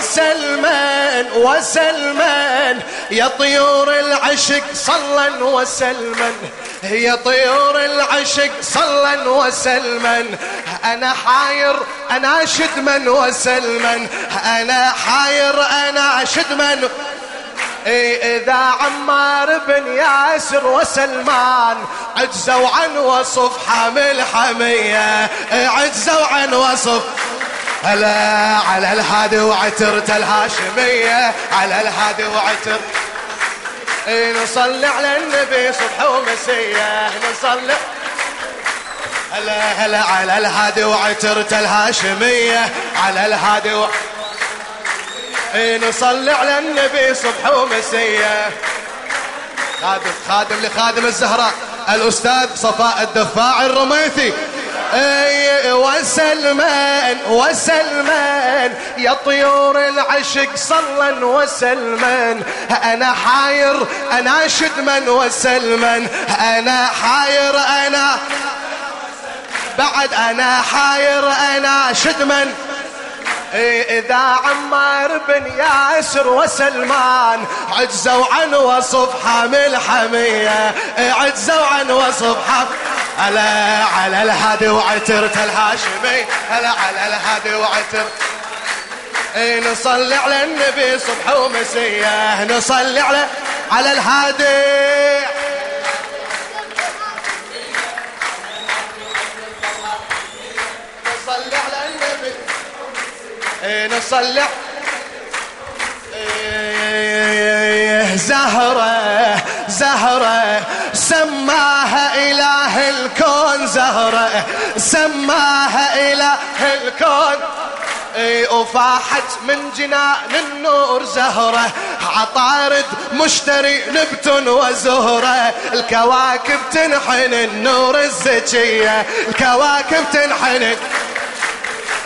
وسلما وسلما يا طيور العشق صلا وسلما. يا طيور العشق صلا وسلما. أنا حاير أنا شدما وسلما. أنا حاير أنا شدما. إذا عمار بن ياسر وسلمان عجزوا عن وصف حامل حمية. عجزوا عن وصف هلا على الهادي وعترت الهاشميه على الهادي وعتر. نصلي على النبي صبح ومسية نصلي. هلا هلا على الهادي وعترت الهاشميه على الهادي وعترت نصلي على النبي صبح ومسية. خادم خادم لخادم الزهراء الأستاذ صفاء الدفاع الرميثي. إي وسلمان وسلمان يا طيور العشق صلا وسلمان. أنا حاير أنا شدمن وسلمان. أنا حاير أنا بعد أنا حاير أنا شدمن إذا عمار بن ياسر وسلمان عجزوا عن وصف حامل حمية عجزوا عن وصف حامل على على الهادي وعترت الهاشمي هلا على الهادي وعتر. نصلي على النبي صبح ومسيه نصلي على على الهادي. نصلي إيه، زهرة زهرة سماها إله الكون زهرة سماها إله الكون. إي وفاحت من جنان النور زهرة عطارد مشتري نبت وزهرة. الكواكب تنحن النور الزكية الكواكب تنحن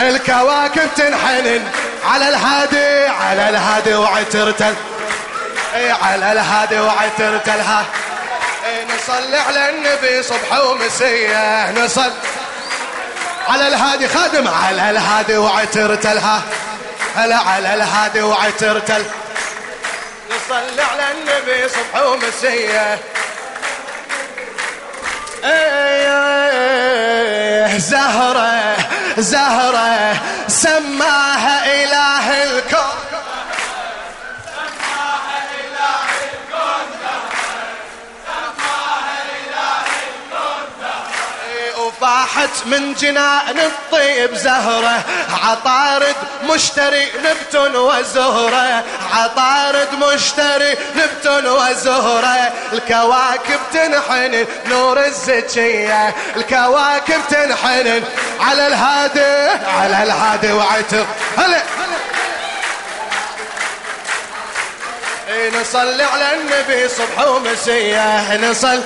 الكواكب تنحنن على الهادي على الهادي وعترت إي على الهادي وعترت الها اي نصلي على النبي صبح ومسيه نصل على الهادي خادم على الهادي وعترت الها هلا على الهادي وعترت. نصلي على النبي صبح ومسيه إيه زهرة زهرة سماها إله وفاحت من جنان الطيب زهرة عطارد مشتري نبت وزهرة عطارد مشتري نبت وزهرة الكواكب تنحن نور الزكية الكواكب تنحن على الهادي على الهادي وعتر هلا. نصلي على النبي صبح ومسيه نصلي.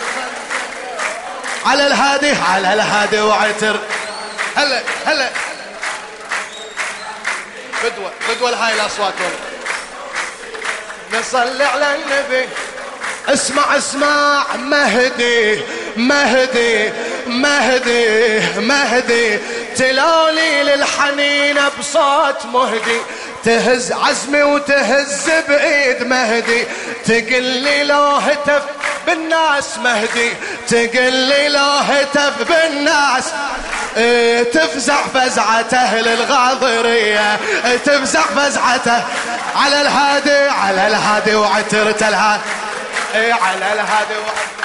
على الهادي على الهادي وعتر. هلا هلا. بدوة بدوة لهاي الأصوات نصلي على النبي. اسمع اسمع. مهدي مهدي مهدي مهدي. تلولي للحنين بصوت مهدي. تهز عزمي وتهز بإيد مهدي. تقل لي لو هتف بالناس مهدي تقل لو هتف بالناس. إيه تفزع فزعة أهل الغاضرية. إيه تفزع فزعته على الهادي على الهادي وعترت الهادي إيه على الهادي وعترت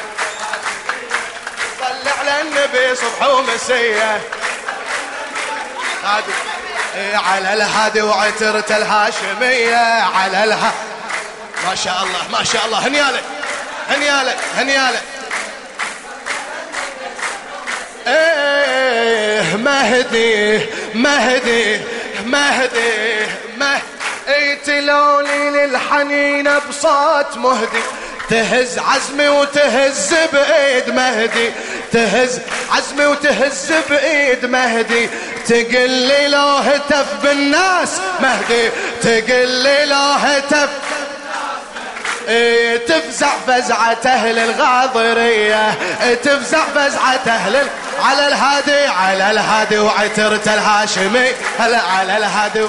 صل على النبي صبح ومسية. هادي. إيه على الهادي وعترت الهاشمية على الها ما شاء الله ما شاء الله. هنيالك هنيالك هنيالك إيه مهدي مهدي مهدي مهدي تلوني للحنين بصوت مهدي. تهز عزمي وتهز بإيد مهدي. تهز عزمي وتهز بإيد مهدي. تقل لي لو هتف بالناس مهدي. تقل لي لو هتف تفزع فزعة أهل الغاضرية. إيه تفزع فزعة أهل على الهادي على الهادي وعترة الهاشمي. هلا على الهادي